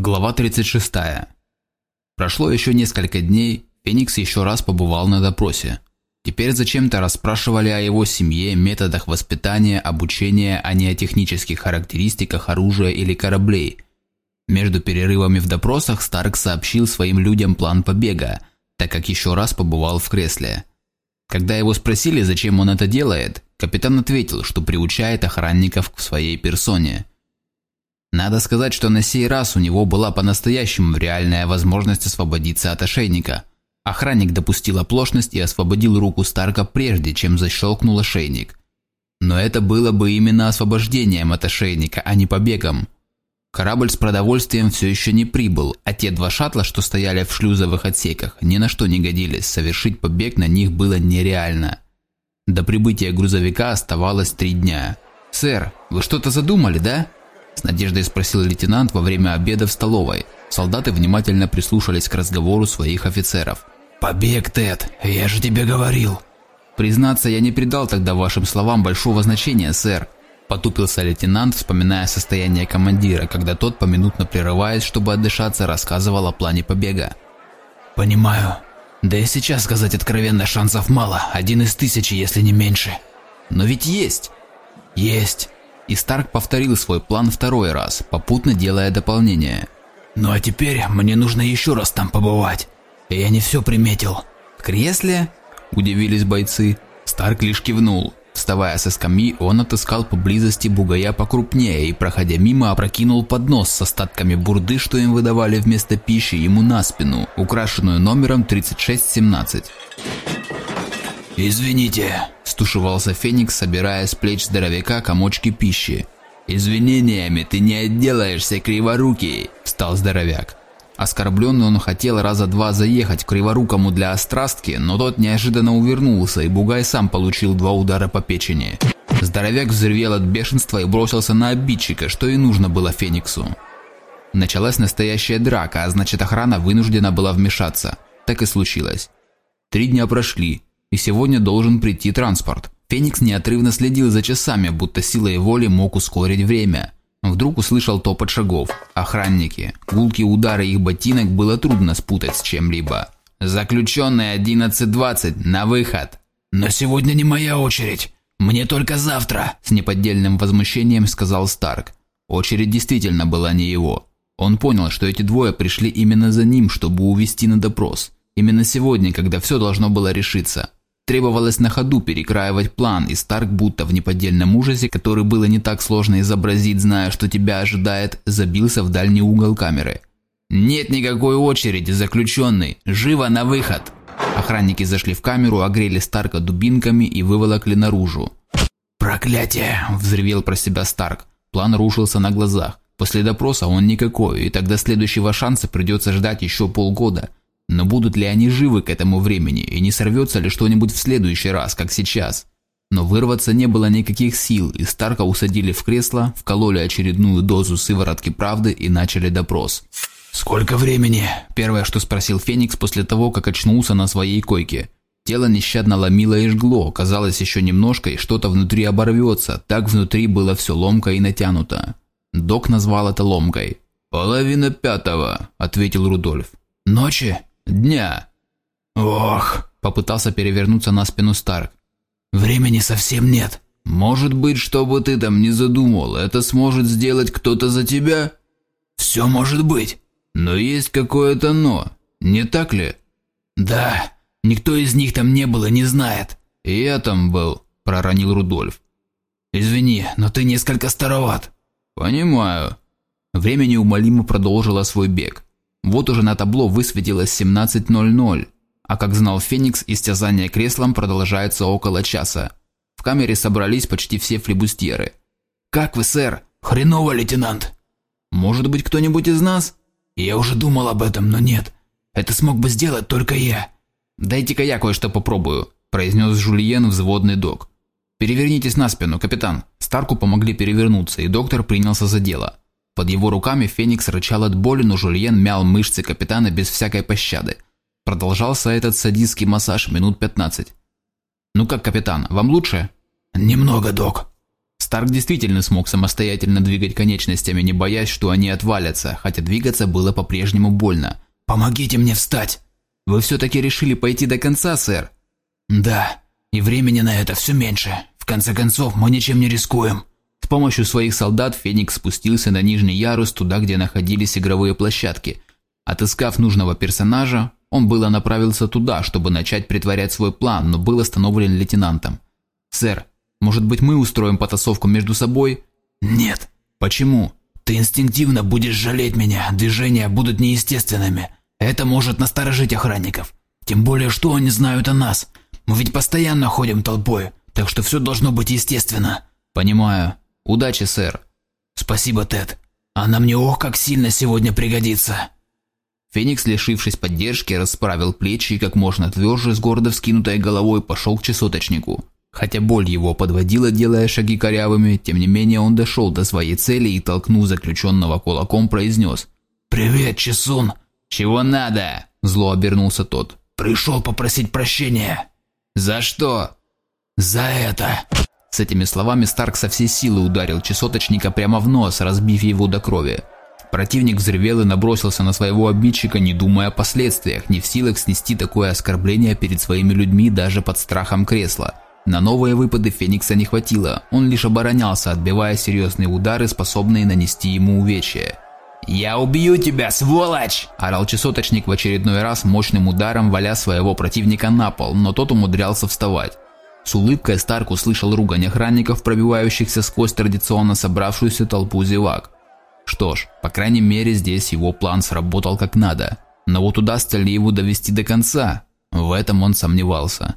Глава 36. Прошло еще несколько дней, Феникс еще раз побывал на допросе. Теперь зачем-то расспрашивали о его семье, методах воспитания, обучения, а не о технических характеристиках оружия или кораблей. Между перерывами в допросах Старк сообщил своим людям план побега, так как еще раз побывал в кресле. Когда его спросили, зачем он это делает, капитан ответил, что приучает охранников к своей персоне – надо сказать, что на сей раз у него была по-настоящему реальная возможность освободиться от ошейника. Охранник допустил оплошность и освободил руку Старка прежде, чем защелкнул ошейник. Но это было бы именно освобождением от ошейника, а не побегом. Корабль с продовольствием все еще не прибыл, а те два шаттла, что стояли в шлюзовых отсеках, ни на что не годились, совершить побег на них было нереально. До прибытия грузовика оставалось три дня. «Сэр, вы что-то задумали, да?» С надеждой спросил лейтенант во время обеда в столовой. Солдаты внимательно прислушались к разговору своих офицеров. «Побег, Тед, я же тебе говорил!» «Признаться, я не придал тогда вашим словам большого значения, сэр», Потупился лейтенант, вспоминая состояние командира, когда тот, поминутно прерываясь, чтобы отдышаться, рассказывал о плане побега. «Понимаю. Да и сейчас сказать откровенно шансов мало, один из тысячи, если не меньше. Но ведь есть!» «Есть. И Старк повторил свой план второй раз, попутно делая дополнение. «Ну а теперь мне нужно еще раз там побывать. Я не все приметил». «В кресле?» – удивились бойцы. Старк лишь кивнул. Вставая со скамьи, он отыскал поблизости бугая покрупнее и, проходя мимо, опрокинул поднос с остатками бурды, что им выдавали вместо пищи, ему на спину, украшенную номером 3617. «Извините», – стушевался Феникс, собирая с плеч здоровяка комочки пищи. «Извинениями ты не отделаешься, криворукий», – встал здоровяк. Оскорбленный он хотел раза два заехать к криворукому для острастки, но тот неожиданно увернулся, и Бугай сам получил два удара по печени. Здоровяк взревел от бешенства и бросился на обидчика, что и нужно было Фениксу. Началась настоящая драка, а значит охрана вынуждена была вмешаться. Так и случилось. Три дня прошли, и сегодня должен прийти транспорт. Феникс неотрывно следил за часами, будто силой воли мог ускорить время. Вдруг услышал топот шагов. Охранники. Гулкие удары их ботинок было трудно спутать с чем-либо. «Заключенный 11.20, на выход!» «Но сегодня не моя очередь. Мне только завтра!» С неподдельным возмущением сказал Старк. Очередь действительно была не его. Он понял, что эти двое пришли именно за ним, чтобы увести на допрос. Именно сегодня, когда все должно было решиться. Требовалось на ходу перекраивать план, и Старк, будто в неподдельном ужасе, который было не так сложно изобразить, зная, что тебя ожидает, забился в дальний угол камеры. «Нет никакой очереди, заключенный! Живо на выход!» Охранники зашли в камеру, огрели Старка дубинками и выволокли наружу. «Проклятие!» – взревел про себя Старк. План рушился на глазах. После допроса он никакой, и тогда следующего шанса придется ждать еще полгода. Но будут ли они живы к этому времени, и не сорвется ли что-нибудь в следующий раз, как сейчас? Но вырваться не было никаких сил, и Старка усадили в кресло, вкололи очередную дозу сыворотки правды и начали допрос. «Сколько времени?» – первое, что спросил Феникс после того, как очнулся на своей койке. Тело нещадно ломило и жгло, казалось еще немножко, и что-то внутри оборвется, так внутри было все ломко и натянуто. Док назвал это ломкой. «Половина пятого», – ответил Рудольф. «Ночи?» Дня. Ох, попытался перевернуться на спину Старк. Времени совсем нет. Может быть, что бы ты там ни задумал, это сможет сделать кто-то за тебя? Все может быть. Но есть какое-то «но», не так ли? Да, никто из них там не был и не знает. Я там был, проронил Рудольф. Извини, но ты несколько староват. Понимаю. Время неумолимо продолжило свой бег. Вот уже на табло высветилось 17.00, а как знал Феникс, истязание креслом продолжается около часа. В камере собрались почти все флебустьеры. «Как вы, сэр? Хреново, лейтенант!» «Может быть, кто-нибудь из нас?» «Я уже думал об этом, но нет. Это смог бы сделать только я». «Дайте-ка я кое-что попробую», – произнес Жульен взводный док. «Перевернитесь на спину, капитан». Старку помогли перевернуться, и доктор принялся за дело. Под его руками Феникс рычал от боли, но Жульен мял мышцы капитана без всякой пощады. Продолжался этот садистский массаж минут 15. «Ну как, капитан, вам лучше?» «Немного, док». Старк действительно смог самостоятельно двигать конечностями, не боясь, что они отвалятся, хотя двигаться было по-прежнему больно. «Помогите мне встать!» «Вы все-таки решили пойти до конца, сэр?» «Да, и времени на это все меньше. В конце концов, мы ничем не рискуем». Помощью своих солдат Феникс спустился на нижний ярус, туда, где находились игровые площадки. Отыскав нужного персонажа, он было направился туда, чтобы начать притворять свой план, но был остановлен лейтенантом. «Сэр, может быть мы устроим потасовку между собой?» «Нет». «Почему?» «Ты инстинктивно будешь жалеть меня, движения будут неестественными. Это может насторожить охранников. Тем более, что они знают о нас. Мы ведь постоянно ходим толпой, так что все должно быть естественно». «Понимаю. Удачи, сэр». «Спасибо, Тед. Она мне ох как сильно сегодня пригодится». Феникс, лишившись поддержки, расправил плечи и как можно тверже с гордо вскинутой головой пошел к часоточнику. Хотя боль его подводила, делая шаги корявыми, тем не менее он дошел до своей цели и, толкнув заключенного кулаком, произнес «Привет, Чесун!» «Чего надо?» – зло обернулся тот. «Пришел попросить прощения». «За что?» «За это!» С этими словами Старк со всей силы ударил часоточника прямо в нос, разбив его до крови. Противник взревел и набросился на своего обидчика, не думая о последствиях, не в силах снести такое оскорбление перед своими людьми даже под страхом кресла. На новые выпады Феникса не хватило, он лишь оборонялся, отбивая серьезные удары, способные нанести ему увечья. «Я убью тебя, сволочь!» – орал часоточник в очередной раз мощным ударом, валя своего противника на пол, но тот умудрялся вставать. С улыбкой Старк услышал ругань охранников, пробивающихся сквозь традиционно собравшуюся толпу зевак. Что ж, по крайней мере здесь его план сработал как надо. Но вот удастся ли его довести до конца? В этом он сомневался.